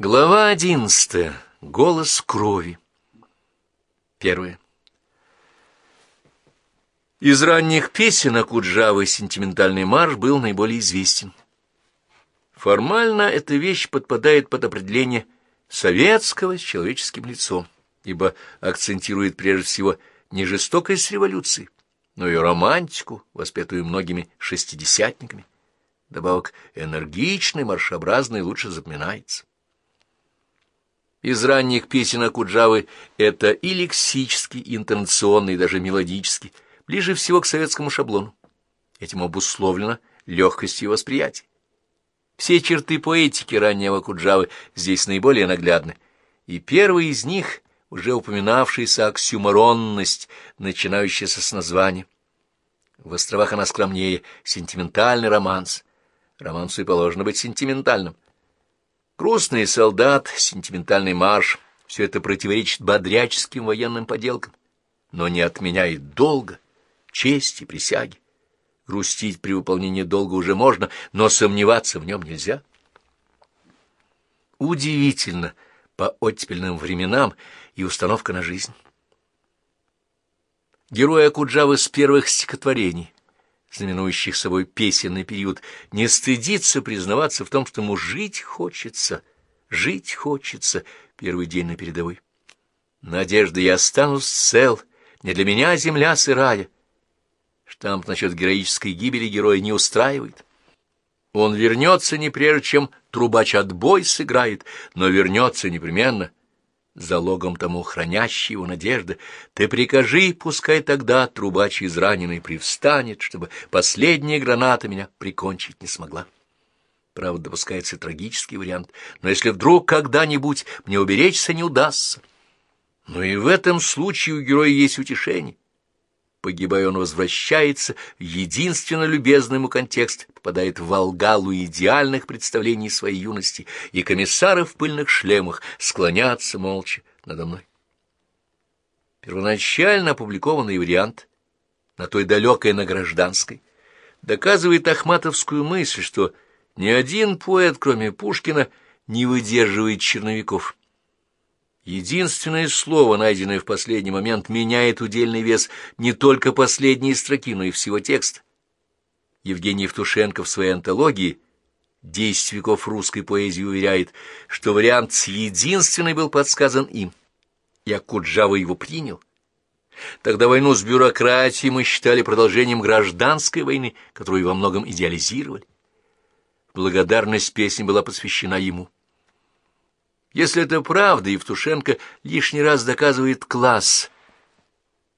Глава одиннадцатая. Голос крови. Первое. Из ранних песен Акуджавы сентиментальный марш был наиболее известен. Формально эта вещь подпадает под определение советского с человеческим лицом, ибо акцентирует прежде всего не жестокость революции, но и романтику, воспетую многими шестидесятниками. Добавок энергичный, маршеобразный лучше запоминается. Из ранних песен Акуджавы это и лексический, и интонационный, и даже мелодический, ближе всего к советскому шаблону. Этим обусловлено легкость его восприятия. Все черты поэтики раннего Акуджавы здесь наиболее наглядны, и первый из них — уже упоминавшаяся оксюморонность, начинающаяся с названия. В островах она скромнее — сентиментальный романс. Романсу и положено быть сентиментальным — Грустный солдат, сентиментальный марш — все это противоречит бодряческим военным поделкам, но не отменяет долга, чести, присяги. Грустить при выполнении долга уже можно, но сомневаться в нем нельзя. Удивительно по оттепельным временам и установка на жизнь. Герой Акуджавы с первых стихотворений знаменующих собой песенный период, не стыдится признаваться в том, что ему жить хочется, жить хочется первый день на передовой. Надежда, я останусь цел, не для меня земля сырая. Штамп насчет героической гибели героя не устраивает. Он вернется не прежде, чем трубач отбой сыграет, но вернется непременно, залогом тому хранящей его надежды. Ты прикажи, пускай тогда трубач израненный привстанет, чтобы последняя граната меня прикончить не смогла. Правда, допускается трагический вариант, но если вдруг когда-нибудь мне уберечься не удастся. Но и в этом случае у героя есть утешение. Погибая, он возвращается единственно любезный ему контекст, попадает в Волгалу идеальных представлений своей юности, и комиссары в пыльных шлемах склонятся молча надо мной. Первоначально опубликованный вариант на той далекой на гражданской доказывает ахматовскую мысль, что ни один поэт, кроме Пушкина, не выдерживает черновиков. Единственное слово, найденное в последний момент, меняет удельный вес не только последней строки, но и всего текста. Евгений Евтушенко в своей антологии «Десять веков русской поэзии» уверяет, что вариант единственный был подсказан им. И Акуджава его принял. Тогда войну с бюрократией мы считали продолжением гражданской войны, которую во многом идеализировали. Благодарность песни была посвящена ему. Если это правда, Евтушенко лишний раз доказывает класс.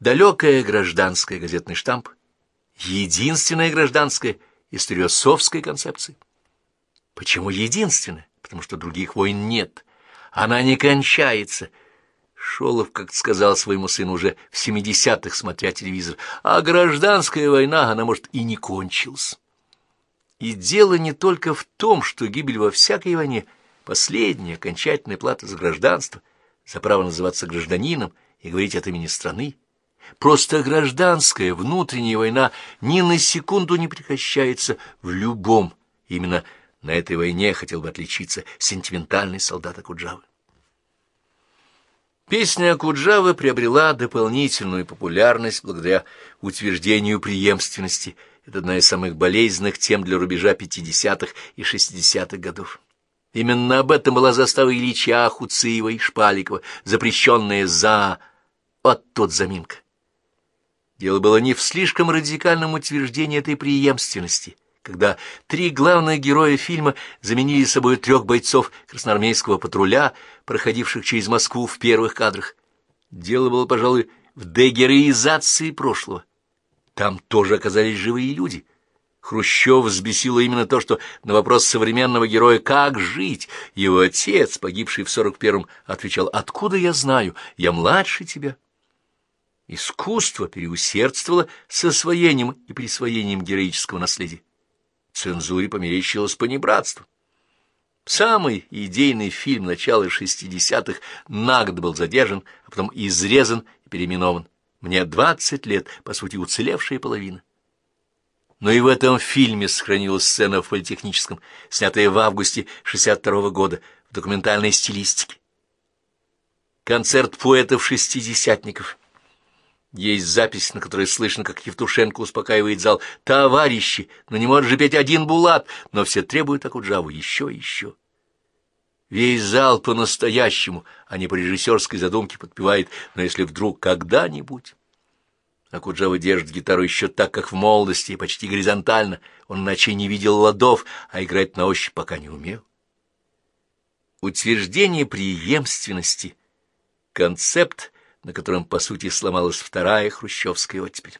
Далекая гражданская газетный штамп, единственная гражданская историосовская концепция. Почему единственная? Потому что других войн нет. Она не кончается. Шолов, как сказал своему сыну уже в семидесятых, смотря телевизор, а гражданская война, она, может, и не кончилась. И дело не только в том, что гибель во всякой войне — Последняя окончательная плата за гражданство, за право называться гражданином и говорить от имени страны. Просто гражданская внутренняя война ни на секунду не прекращается в любом. Именно на этой войне хотел бы отличиться сентиментальный солдат Акуджавы. Песня Акуджавы приобрела дополнительную популярность благодаря утверждению преемственности. Это одна из самых болезненных тем для рубежа 50-х и 60-х годов. Именно об этом была застава Ильича, Хуциева и Шпаликова, запрещенная за... от тот заминка. Дело было не в слишком радикальном утверждении этой преемственности, когда три главных героя фильма заменили собой трех бойцов красноармейского патруля, проходивших через Москву в первых кадрах. Дело было, пожалуй, в дегероизации прошлого. Там тоже оказались живые люди — Хрущев взбесило именно то, что на вопрос современного героя «Как жить?» его отец, погибший в сорок первом, отвечал «Откуда я знаю? Я младше тебя». Искусство переусердствовало с освоением и присвоением героического наследия. Цензуре померещилось понебратство. Самый идейный фильм начала шестидесятых на год был задержан, а потом изрезан и переименован. Мне двадцать лет, по сути, уцелевшая половина. Но и в этом фильме сохранилась сцена в политехническом, снятая в августе 62 -го года, в документальной стилистике. Концерт поэтов-шестидесятников. Есть запись, на которой слышно, как Евтушенко успокаивает зал. «Товарищи, ну не может же петь один Булат!» Но все требуют Акуджаву еще и еще. Весь зал по-настоящему, а не по режиссерской задумке подпевает, но если вдруг когда-нибудь... Акуджава держит гитару еще так, как в молодости, почти горизонтально. Он иначе не видел ладов, а играть на ощупь пока не умел. Утверждение преемственности — концепт, на котором, по сути, сломалась вторая хрущевская оттепель.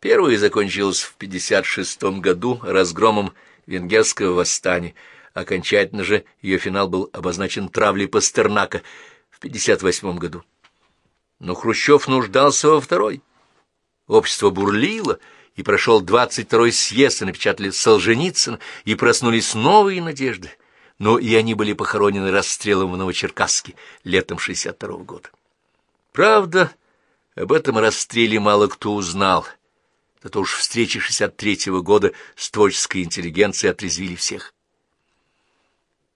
Первая закончилась в 56 году разгромом венгерского восстания. Окончательно же ее финал был обозначен травлей Пастернака в 58 году. Но Хрущев нуждался во второй. Общество бурлило, и прошел 22-й съезд, и напечатали Солженицын, и проснулись новые надежды. Но и они были похоронены расстрелом в Новочеркасске летом 62 -го года. Правда, об этом расстреле мало кто узнал. Зато уж встречи 63-го года с творческой интеллигенцией отрезвили всех.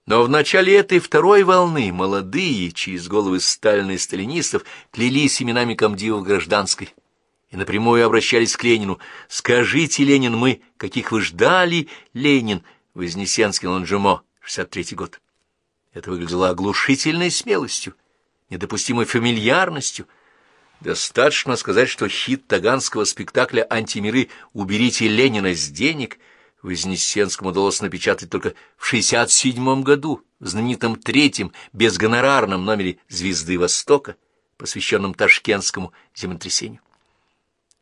Но в начале этой второй волны молодые, через головы Сталина и сталинистов, клялись именами комдивов гражданской и напрямую обращались к Ленину. «Скажите, Ленин, мы, каких вы ждали, Ленин?» Вознесенский Ланжемо, 63-й год. Это выглядело оглушительной смелостью недопустимой фамильярностью. Достаточно сказать, что хит таганского спектакля «Антимиры. Уберите Ленина с денег» Вознесенскому удалось напечатать только в 67 году в знаменитом третьем безгонорарном номере «Звезды Востока», посвященном ташкентскому землетрясению.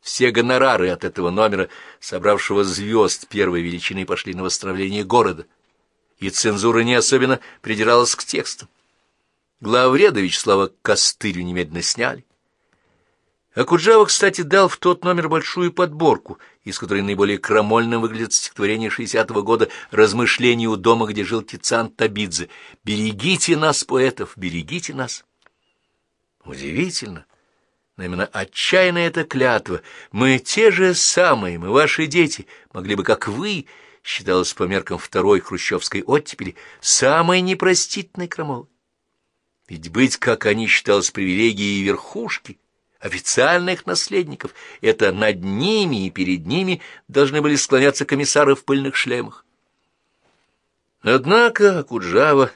Все гонорары от этого номера, собравшего звезд первой величины, пошли на восстановление города, и цензура не особенно придиралась к текстам. Главреда Вячеслава Костырю немедленно сняли. Акуджава, кстати, дал в тот номер большую подборку, из которой наиболее крамольно выглядит стихотворение 60-го года «Размышления у дома, где жил Тициан Табидзе». «Берегите нас, поэтов, берегите нас». Удивительно, но именно отчаянная эта клятва. Мы те же самые, мы ваши дети, могли бы, как вы, считалось по меркам второй хрущевской оттепели, самой непростительной крамолой. Ведь быть, как они считалось, привилегией верхушки, официальных наследников, это над ними и перед ними должны были склоняться комиссары в пыльных шлемах. Однако Акуджава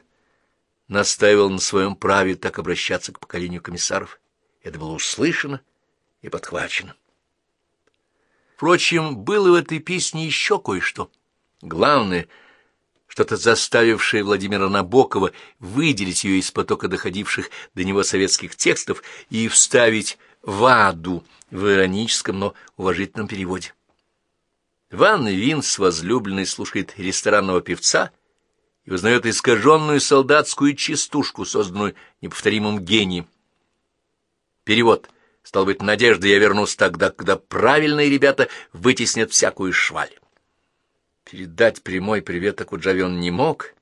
настаивал на своем праве так обращаться к поколению комиссаров. Это было услышано и подхвачено. Впрочем, было в этой песне еще кое-что. Главное — что-то заставившее Владимира Набокова выделить ее из потока доходивших до него советских текстов и вставить в аду в ироническом, но уважительном переводе. Ван Винс, возлюбленный, слушает ресторанного певца и узнает искаженную солдатскую частушку, созданную неповторимым гением. Перевод. Стал быть, надежда я вернусь тогда, когда правильные ребята вытеснят всякую шваль. Передать прямой привет Акуджаве он не мог,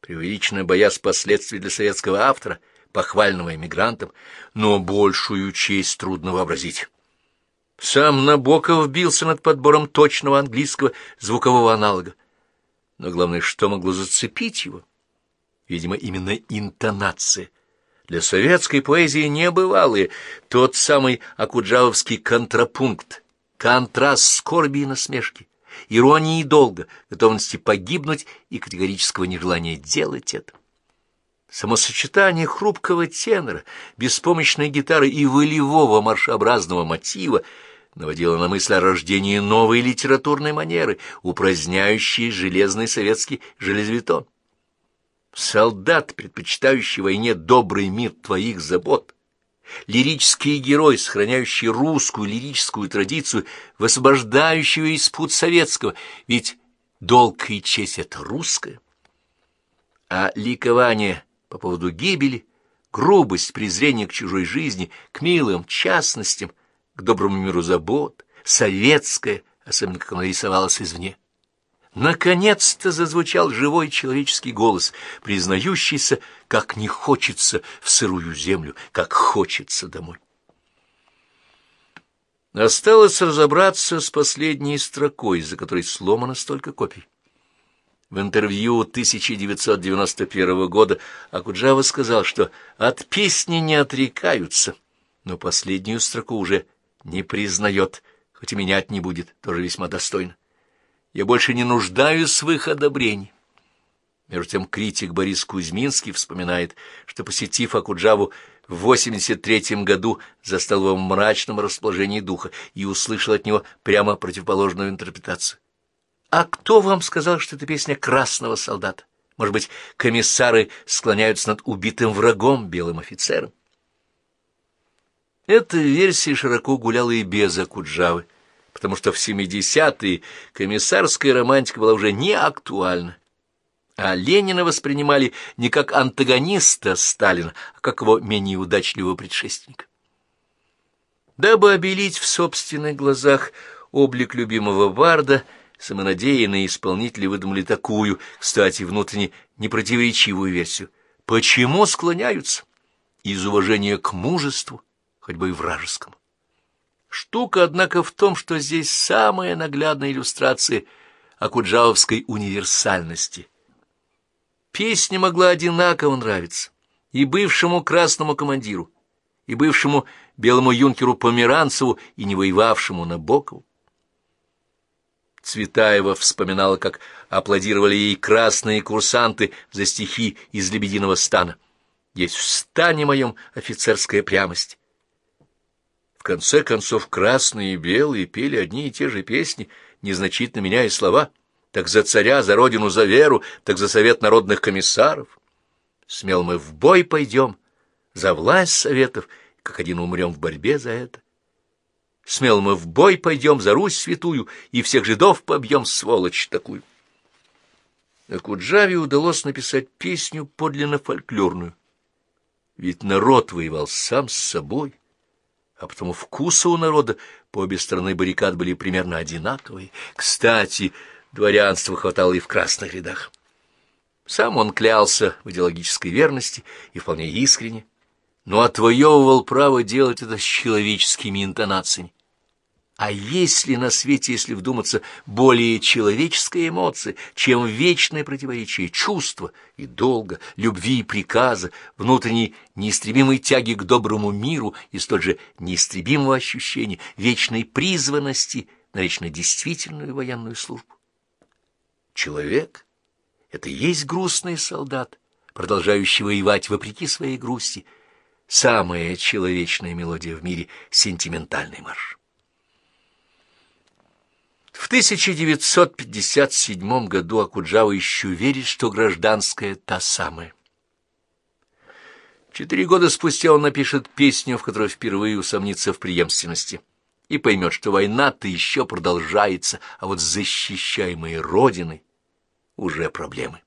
преувеличенно боясь последствий для советского автора, похвального эмигрантам, но большую честь трудно вообразить. Сам Набоков бился над подбором точного английского звукового аналога. Но главное, что могло зацепить его? Видимо, именно интонация. Для советской поэзии небывалые тот самый акуджавовский контрапункт, контраст скорби и насмешки иронии долга, готовности погибнуть и категорического нежелания делать это. Само сочетание хрупкого тенора, беспомощной гитары и волевого маршеобразного мотива наводило на мысль о рождении новой литературной манеры, упраздняющей железный советский железобетон. Солдат, предпочитающий войне добрый мир твоих забот, лирический герой, сохраняющий русскую лирическую традицию, высвобождающий ее из пут советского, ведь долг и честь — это русское. А ликование по поводу гибели, грубость, презрение к чужой жизни, к милым частностям, к доброму миру забот, советское, особенно как оно рисовалось извне. Наконец-то зазвучал живой человеческий голос, признающийся, как не хочется в сырую землю, как хочется домой. Осталось разобраться с последней строкой, за которой сломано столько копий. В интервью 1991 года Акуджава сказал, что от песни не отрекаются, но последнюю строку уже не признает, хоть и менять не будет, тоже весьма достойно. Я больше не нуждаюсь в их одобрении. Между тем критик Борис Кузьминский вспоминает, что, посетив Акуджаву в 83 году, застал его в мрачном расположении духа и услышал от него прямо противоположную интерпретацию. А кто вам сказал, что это песня красного солдата? Может быть, комиссары склоняются над убитым врагом, белым офицером? Эта версия широко гуляла и без Акуджавы, потому что в 70-е комиссарская романтика была уже не актуальна. А Ленина воспринимали не как антагониста Сталина, а как его менее удачливого предшественника. Дабы обелить в собственных глазах облик любимого Барда, Самонадеянные исполнители выдумали такую, кстати, внутренне непротиворечивую версию. Почему склоняются? Из уважения к мужеству, хоть бы и вражескому. Штука, однако, в том, что здесь самая наглядная иллюстрация акуджавовской универсальности. Песня могла одинаково нравиться и бывшему красному командиру, и бывшему белому юнкеру Померанцеву, и не воевавшему Набокову. Цветаева вспоминала, как аплодировали ей красные курсанты за стихи из «Лебединого стана». Есть в стане моем офицерская прямость. Конце концов, красные и белые пели одни и те же песни, незначительно меняя слова. Так за царя, за родину, за веру, так за совет народных комиссаров. Смел мы в бой пойдем, за власть советов, как один умрем в борьбе за это. Смело мы в бой пойдем за Русь святую и всех жидов побьем, сволочь такую. А Куджаве удалось написать песню подлинно фольклорную. Ведь народ воевал сам с собой, а потому вкусы у народа по обе стороны баррикад были примерно одинаковые. Кстати, дворянства хватало и в красных рядах. Сам он клялся в идеологической верности и вполне искренне, но отвоевывал право делать это с человеческими интонациями. А есть ли на свете, если вдуматься, более человеческая эмоция, чем вечное противоречие чувства и долга, любви и приказа, внутренней неистребимой тяги к доброму миру и столь же неистребимого ощущения вечной призванности на вечно действительную военную службу? Человек — это и есть грустный солдат, продолжающий воевать вопреки своей грусти, самая человечная мелодия в мире — сентиментальный марш. В 1957 году Акуджава еще верит, что гражданская та самая. Четыре года спустя он напишет песню, в которой впервые усомнится в преемственности, и поймет, что война-то еще продолжается, а вот защищаемые Родиной уже проблемы.